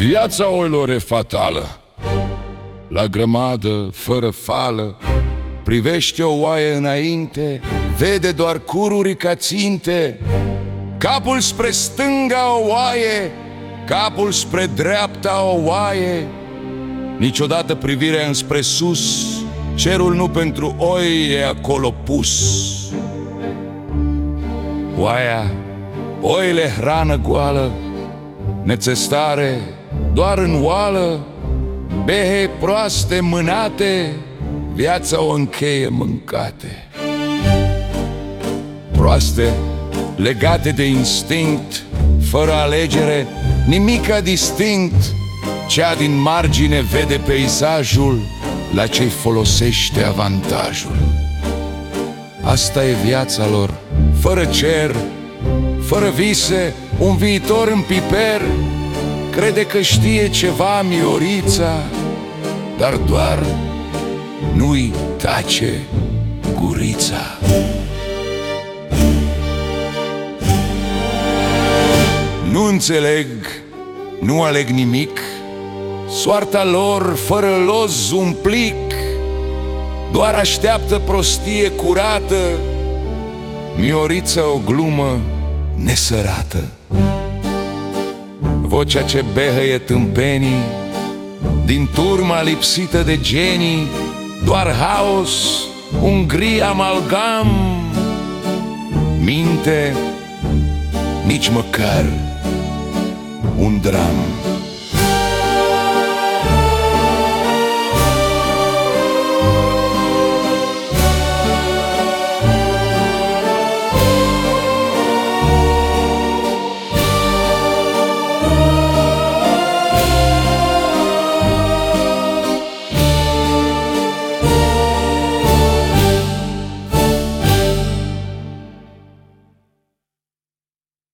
Viața oilor e fatală. La grămadă, fără fală Privește o oaie înainte Vede doar cururi ca ținte. Capul spre stânga o oaie Capul spre dreapta o oaie. Niciodată privirea înspre sus Cerul nu pentru oi e acolo pus. Oaia, oile hrană goală Nețestare doar în oală Behe proaste mânate Viața o încheie mâncate. Proaste, legate de instinct Fără alegere, nimica distinct. Cea din margine vede peisajul La ce folosește avantajul. Asta e viața lor, fără cer, fără vise, un viitor în piper Crede că știe ceva Miorița Dar doar nu-i tace gurița. Nu înțeleg, nu aleg nimic Soarta lor fără loz un plic Doar așteaptă prostie curată Miorița o glumă nesărată Vocea ce behăie tâmpenii Din turma lipsită de genii Doar haos, un gri amalgam. Minte, nici măcar un dram